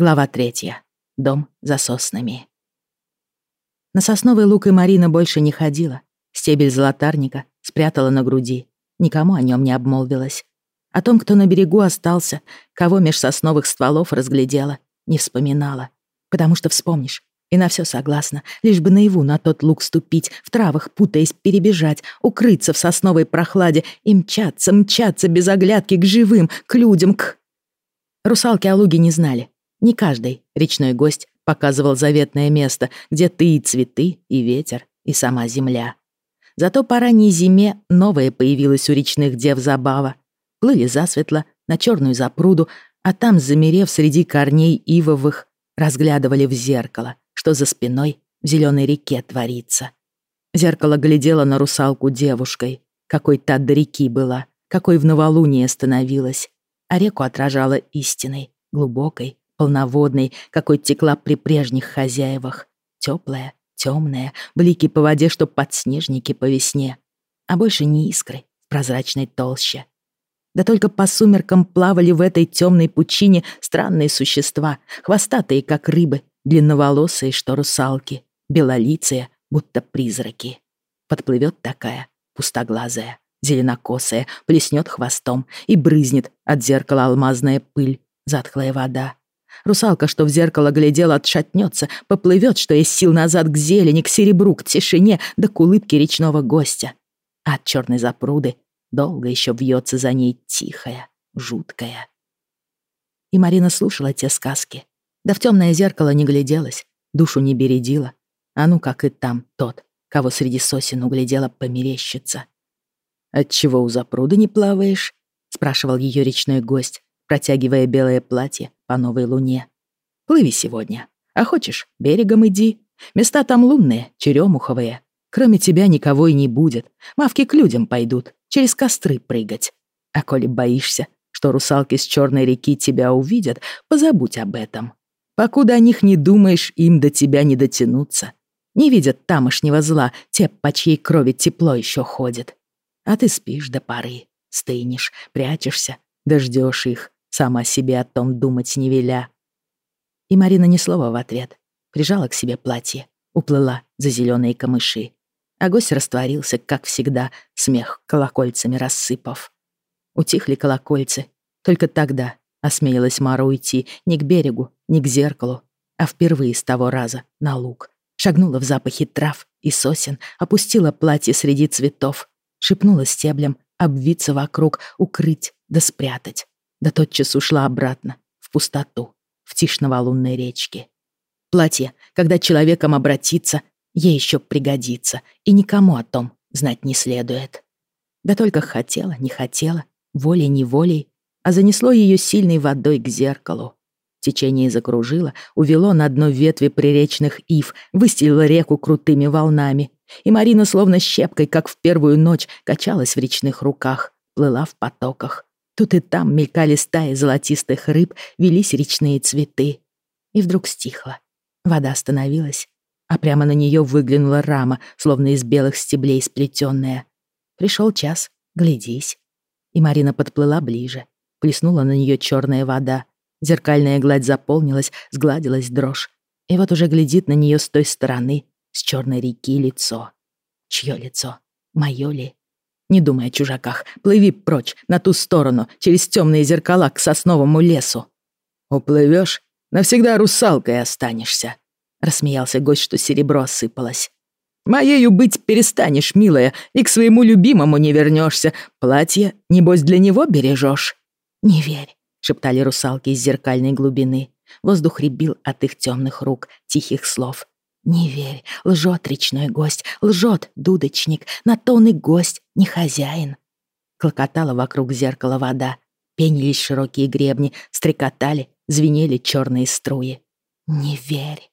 Глава третья. Дом за соснами. На сосновый луг и Марина больше не ходила. Стебель золотарника спрятала на груди. Никому о нем не обмолвилась. О том, кто на берегу остался, кого меж сосновых стволов разглядела, не вспоминала. Потому что вспомнишь, и на все согласна, лишь бы наяву на тот луг ступить, в травах путаясь перебежать, укрыться в сосновой прохладе и мчаться, мчаться без оглядки к живым, к людям, к... Русалки о луге не знали, не каждый речной гость показывал заветное место, где ты и цветы, и ветер, и сама земля. Зато по ранней зиме новое появилось у речных дев забава. Плыли засветло на черную запруду, а там, замерев среди корней ивовых, разглядывали в зеркало, что за спиной в зеленой реке творится. Зеркало глядело на русалку девушкой, какой та до реки была, какой в новолуние становилась, а реку отражала истиной, глубокой, полноводной, какой текла при прежних хозяевах. Теплая, темная, блики по воде, что подснежники по весне. А больше не искры прозрачной толще. Да только по сумеркам плавали в этой темной пучине странные существа, хвостатые, как рыбы, длинноволосые, что русалки, белолицые, будто призраки. Подплывет такая, пустоглазая, зеленокосая, плеснет хвостом и брызнет от зеркала алмазная пыль, затхлая вода. Русалка, что в зеркало глядела, отшатнется, поплывет, что есть сил назад к зелени, к серебру, к тишине, да к улыбке речного гостя. А от черной запруды долго еще вьется за ней тихая, жуткая. И Марина слушала те сказки. Да в темное зеркало не гляделась, душу не бередила. А ну как и там тот, кого среди сосен углядела померещица. «Отчего у запруды не плаваешь?» — спрашивал ее речной гость, протягивая белое платье по новой луне. «Плыви сегодня. А хочешь, берегом иди. Места там лунные, черемуховые. Кроме тебя никого и не будет. Мавки к людям пойдут, через костры прыгать. А коли боишься, что русалки с черной реки тебя увидят, позабудь об этом. Покуда о них не думаешь, им до тебя не дотянуться. Не видят тамошнего зла, те, по чьей крови тепло еще ходит. А ты спишь до поры, стынешь, прячешься, дождешь их, сама себе о том думать не веля. И Марина ни слова в ответ. Прижала к себе платье, уплыла за зеленые камыши. А гость растворился, как всегда, смех колокольцами рассыпав. Утихли колокольцы. Только тогда осмелилась Мара уйти ни к берегу, ни к зеркалу, а впервые с того раза на луг. Шагнула в запахи трав и сосен, опустила платье среди цветов, шепнула стеблем обвиться вокруг, укрыть да спрятать да тотчас ушла обратно, в пустоту, в тишь новолунной речки. Платье, когда человеком обратиться, ей еще пригодится, и никому о том знать не следует. Да только хотела, не хотела, волей-неволей, а занесло ее сильной водой к зеркалу. Течение закружило, увело на дно ветви приречных ив, выстелило реку крутыми волнами, и Марина словно щепкой, как в первую ночь, качалась в речных руках, плыла в потоках, Тут и там мелькали стаи золотистых рыб, велись речные цветы. И вдруг стихло. Вода остановилась, а прямо на нее выглянула рама, словно из белых стеблей сплетенная. Пришел час, глядись. И Марина подплыла ближе. Плеснула на нее черная вода. Зеркальная гладь заполнилась, сгладилась дрожь. И вот уже глядит на нее с той стороны, с черной реки лицо. Чье лицо? Мое ли? Не думай о чужаках. Плыви прочь, на ту сторону, через темные зеркала к сосновому лесу. Уплывешь, навсегда русалкой останешься. Рассмеялся гость, что серебро осыпалось. Моею быть перестанешь, милая, и к своему любимому не вернешься. Платье, небось, для него бережешь. Не верь, шептали русалки из зеркальной глубины. Воздух рябил от их темных рук, тихих слов. Не верь, лжет речной гость, лжет дудочник, на то он и гость, не хозяин. Клокотала вокруг зеркала вода, пенились широкие гребни, стрекотали, звенели черные струи. Не верь.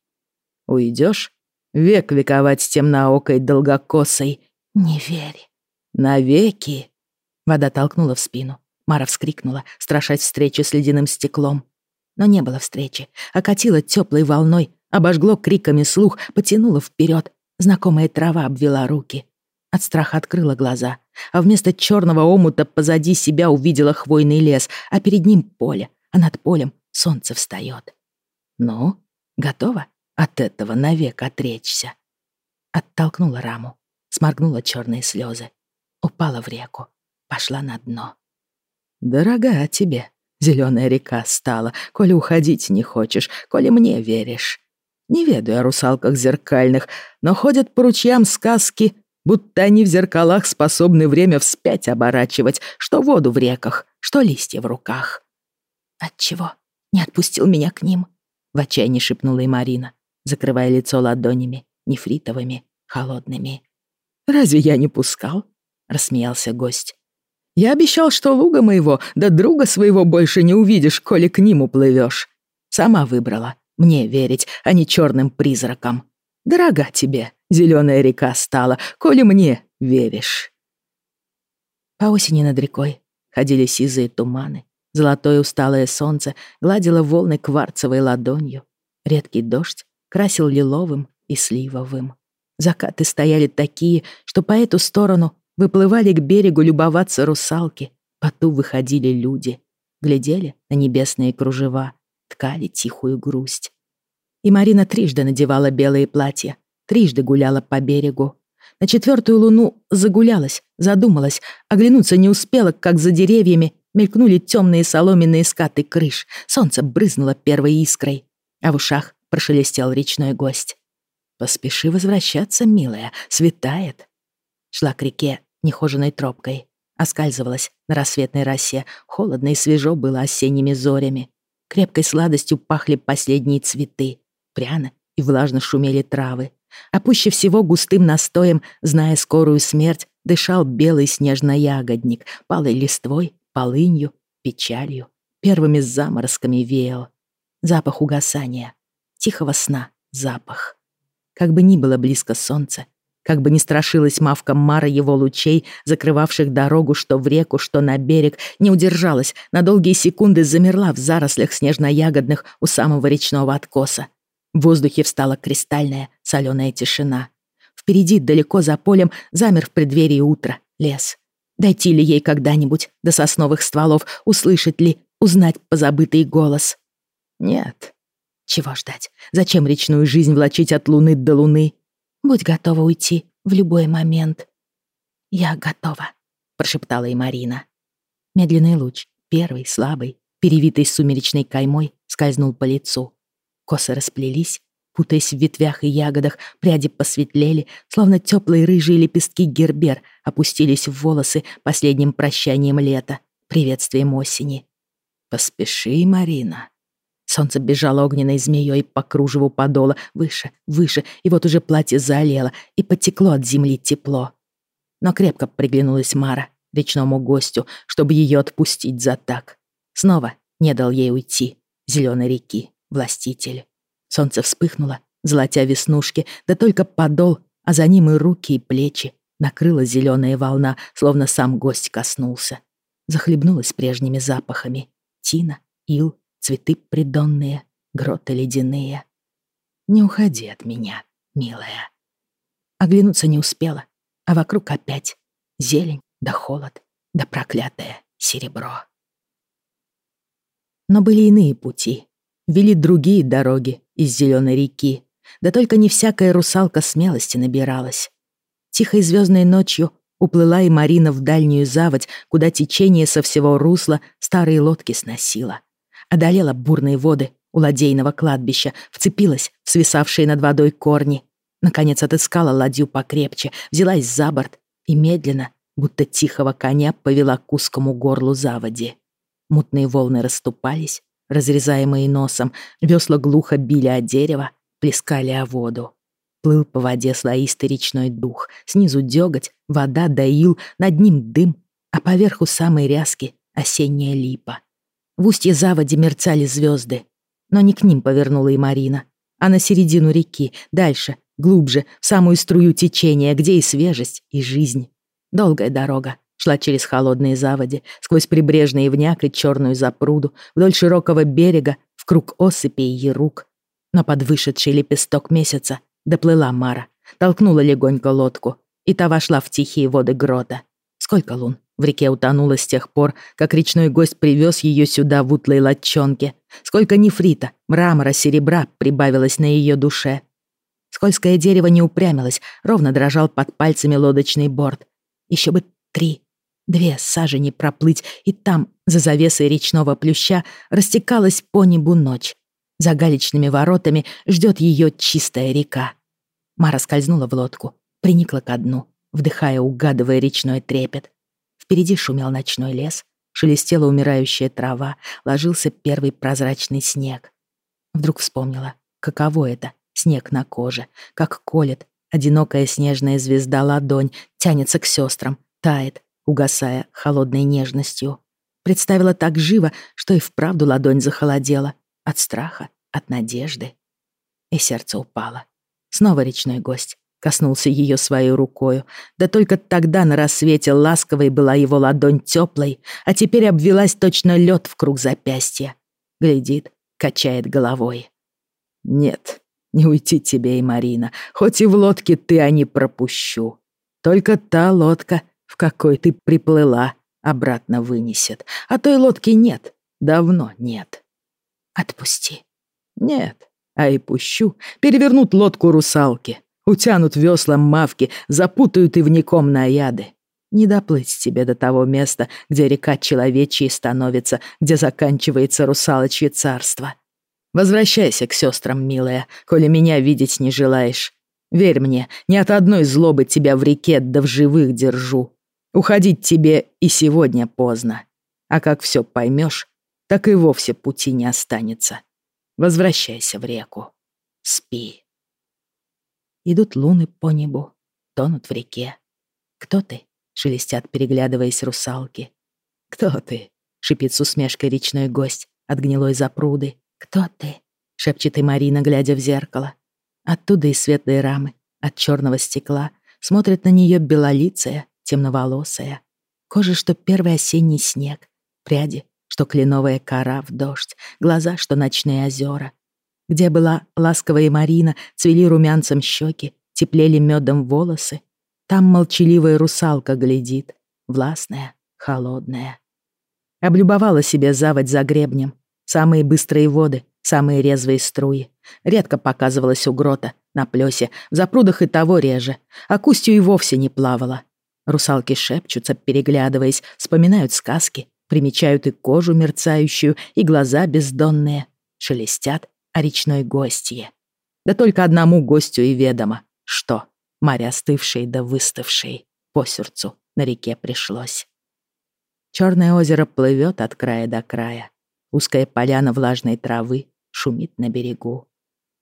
Уйдешь? Век вековать с темноокой долгокосой. Не верь. Навеки. Вода толкнула в спину. Мара вскрикнула, страшась встречи с ледяным стеклом. Но не было встречи, окатила теплой волной, Обожгло криками слух, потянуло вперед. Знакомая трава обвела руки. От страха открыла глаза, а вместо черного омута позади себя увидела хвойный лес, а перед ним поле, а над полем солнце встает. Ну, готова от этого навек отречься?» Оттолкнула раму, сморгнула черные слезы, упала в реку, пошла на дно. «Дорога тебе, зеленая река стала, коли уходить не хочешь, коли мне веришь. Не ведаю о русалках зеркальных, но ходят по ручьям сказки, будто они в зеркалах способны время вспять оборачивать, что воду в реках, что листья в руках. «Отчего? Не отпустил меня к ним?» — в отчаянии шепнула и Марина, закрывая лицо ладонями, нефритовыми, холодными. «Разве я не пускал?» — рассмеялся гость. «Я обещал, что луга моего, да друга своего больше не увидишь, коли к ним уплывешь. Сама выбрала, мне верить, а не черным призракам. Дорога тебе, зеленая река стала, коли мне веришь. По осени над рекой ходили сизые туманы. Золотое усталое солнце гладило волны кварцевой ладонью. Редкий дождь красил лиловым и сливовым. Закаты стояли такие, что по эту сторону выплывали к берегу любоваться русалки, по ту выходили люди, глядели на небесные кружева, ткали тихую грусть. И Марина трижды надевала белые платья, трижды гуляла по берегу. На четвертую луну загулялась, задумалась, оглянуться не успела, как за деревьями мелькнули темные соломенные скаты крыш, солнце брызнуло первой искрой, а в ушах прошелестел речной гость. «Поспеши возвращаться, милая, светает». Шла к реке нехоженной тропкой, оскальзывалась на рассветной росе, холодно и свежо было осенними зорями. Крепкой сладостью пахли последние цветы, пряно и влажно шумели травы. А пуще всего густым настоем, зная скорую смерть, дышал белый снежно-ягодник, палой листвой, полынью, печалью, первыми заморозками веял. Запах угасания, тихого сна запах. Как бы ни было близко солнце, как бы ни страшилась мавка Мара его лучей, закрывавших дорогу что в реку, что на берег, не удержалась, на долгие секунды замерла в зарослях снежно-ягодных у самого речного откоса. В воздухе встала кристальная, соленая тишина. Впереди, далеко за полем, замер в преддверии утра лес. Дойти ли ей когда-нибудь до сосновых стволов, услышать ли, узнать позабытый голос? Нет. Чего ждать? Зачем речную жизнь влачить от луны до луны? Будь готова уйти в любой момент». «Я готова», — прошептала и Марина. Медленный луч, первый, слабый, перевитый сумеречной каймой, скользнул по лицу. Косы расплелись, путаясь в ветвях и ягодах, пряди посветлели, словно теплые рыжие лепестки гербер опустились в волосы последним прощанием лета, приветствием осени. «Поспеши, Марина», Солнце бежало огненной змеей по кружеву подола, выше, выше, и вот уже платье заолело, и потекло от земли тепло. Но крепко приглянулась Мара речному гостю, чтобы ее отпустить за так. Снова не дал ей уйти, зеленой реки, властитель. Солнце вспыхнуло, золотя веснушки, да только подол, а за ним и руки, и плечи. Накрыла зеленая волна, словно сам гость коснулся. Захлебнулась прежними запахами. Тина, ил, цветы придонные, гроты ледяные. Не уходи от меня, милая. Оглянуться не успела, а вокруг опять зелень да холод да проклятое серебро. Но были иные пути, вели другие дороги из зеленой реки, да только не всякая русалка смелости набиралась. Тихой звездной ночью уплыла и Марина в дальнюю заводь, куда течение со всего русла старые лодки сносило одолела бурные воды у ладейного кладбища, вцепилась в свисавшие над водой корни, наконец отыскала ладью покрепче, взялась за борт и медленно, будто тихого коня, повела к узкому горлу заводи. Мутные волны расступались, разрезаемые носом, весла глухо били о дерево, плескали о воду. Плыл по воде слоистый речной дух, снизу дёготь, вода доил, над ним дым, а поверху самой ряски осенняя липа. В устье заводи мерцали звезды, но не к ним повернула и Марина, а на середину реки, дальше, глубже, в самую струю течения, где и свежесть, и жизнь. Долгая дорога шла через холодные заводи, сквозь прибрежный ивняк и черную запруду, вдоль широкого берега, в круг осыпей и ярук. Но под вышедший лепесток месяца доплыла Мара, толкнула легонько лодку, и та вошла в тихие воды грота. Сколько лун в реке утонуло с тех пор, как речной гость привез ее сюда в утлой латчонке. Сколько нефрита, мрамора, серебра прибавилось на ее душе. Скользкое дерево не упрямилось, ровно дрожал под пальцами лодочный борт. Еще бы три, две сажени проплыть, и там, за завесой речного плюща, растекалась по небу ночь. За галечными воротами ждет ее чистая река. Мара скользнула в лодку, приникла ко дну, вдыхая, угадывая речной трепет. Впереди шумел ночной лес, шелестела умирающая трава, ложился первый прозрачный снег. Вдруг вспомнила, каково это — снег на коже, как колет, одинокая снежная звезда ладонь, тянется к сестрам, тает, угасая холодной нежностью. Представила так живо, что и вправду ладонь захолодела от страха, от надежды. И сердце упало. Снова речной гость коснулся ее своей рукою. Да только тогда на рассвете ласковой была его ладонь теплой, а теперь обвелась точно лед в круг запястья. Глядит, качает головой. «Нет, не уйти тебе и Марина, хоть и в лодке ты, а не пропущу. Только та лодка, в какой ты приплыла, обратно вынесет, а той лодки нет, давно нет». «Отпусти». «Нет, а и пущу, перевернут лодку русалки, утянут веслом мавки, запутают и вником наяды. Не доплыть тебе до того места, где река человечьей становится, где заканчивается русалочье царство. Возвращайся к сестрам, милая, коли меня видеть не желаешь. Верь мне, ни от одной злобы тебя в реке да в живых держу. Уходить тебе и сегодня поздно. А как все поймешь, так и вовсе пути не останется. Возвращайся в реку. Спи. Идут луны по небу, тонут в реке. Кто ты? Шелестят, переглядываясь русалки. Кто ты? Шипит с усмешкой речной гость от гнилой запруды. Кто ты? Шепчет и Марина, глядя в зеркало. Оттуда из светлой рамы, от черного стекла, смотрит на нее белолицая, темноволосая. Кожа, что первый осенний снег, пряди, что кленовая кора в дождь, глаза, что ночные озера. Где была ласковая Марина, цвели румянцем щеки, теплели медом волосы. Там молчаливая русалка глядит, властная, холодная. Облюбовала себе заводь за гребнем, самые быстрые воды, самые резвые струи. Редко показывалась у грота, на плесе, в запрудах и того реже, а Кустью и вовсе не плавала. Русалки шепчутся, переглядываясь, вспоминают сказки, Примечают и кожу мерцающую, и глаза бездонные. Шелестят о речной гостье. Да только одному гостю и ведомо, что Марья остывшей да выставшей по сердцу на реке пришлось. Черное озеро плывет от края до края. Узкая поляна влажной травы шумит на берегу.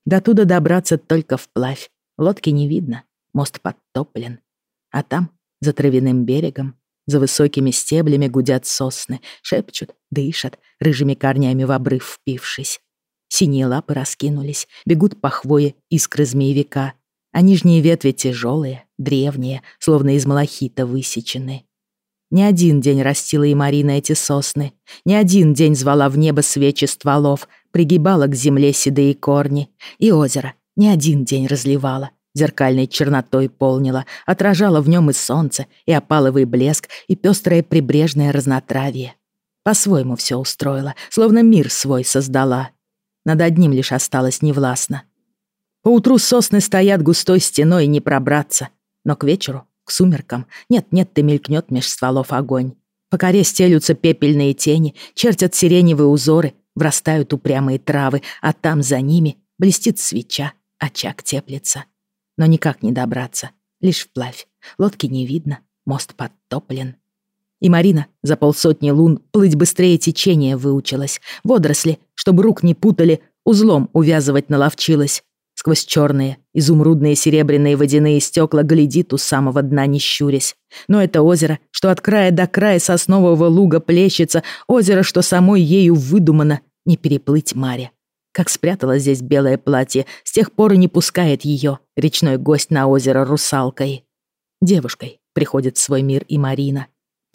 До туда добраться только вплавь. Лодки не видно, мост подтоплен. А там, за травяным берегом, за высокими стеблями гудят сосны, шепчут, дышат, рыжими корнями в обрыв впившись. Синие лапы раскинулись, бегут по хвое искры змеевика, а нижние ветви тяжелые, древние, словно из малахита высечены. Не один день растила и Марина эти сосны, не один день звала в небо свечи стволов, пригибала к земле седые корни, и озеро не один день разливала, зеркальной чернотой полнила, отражала в нем и солнце, и опаловый блеск, и пестрое прибрежное разнотравье. По-своему все устроила, словно мир свой создала. Над одним лишь осталось невластно. Поутру сосны стоят густой стеной, не пробраться. Но к вечеру, к сумеркам, нет-нет, ты мелькнет меж стволов огонь. По коре стелются пепельные тени, чертят сиреневые узоры, врастают упрямые травы, а там за ними блестит свеча, очаг теплится но никак не добраться. Лишь вплавь. Лодки не видно, мост подтоплен. И Марина за полсотни лун плыть быстрее течения выучилась. Водоросли, чтобы рук не путали, узлом увязывать наловчилась. Сквозь черные, изумрудные серебряные водяные стекла глядит у самого дна не щурясь. Но это озеро, что от края до края соснового луга плещется, озеро, что самой ею выдумано, не переплыть Маре. Как спрятала здесь белое платье, с тех пор и не пускает ее, речной гость на озеро русалкой. Девушкой приходит в свой мир и Марина.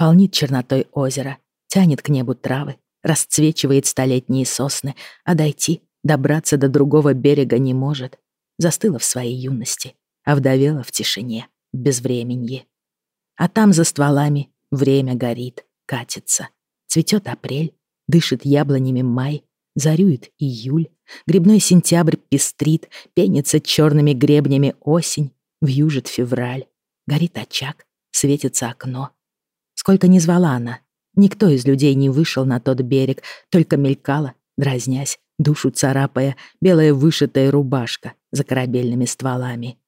Полнит чернотой озера, тянет к небу травы, расцвечивает столетние сосны, а дойти, добраться до другого берега не может. Застыла в своей юности, овдовела в тишине, в безвременье. А там за стволами Время горит, катится. Цветет апрель, дышит яблонями май, зарюет июль, грибной сентябрь пестрит, пенится черными гребнями осень, вьюжит февраль. Горит очаг, светится окно. Сколько ни звала она, никто из людей не вышел на тот берег, только мелькала, дразнясь, душу царапая, белая вышитая рубашка за корабельными стволами.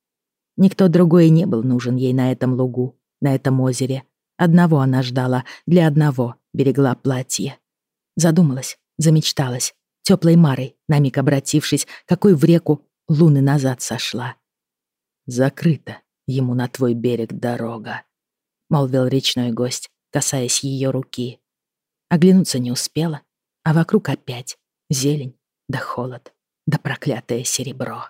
Никто другой не был нужен ей на этом лугу, на этом озере. Одного она ждала, для одного берегла платье. Задумалась, замечталась, теплой Марой, на миг обратившись, какой в реку луны назад сошла. «Закрыта ему на твой берег дорога», — молвил речной гость, касаясь ее руки. Оглянуться не успела, а вокруг опять зелень, да холод, да проклятое серебро.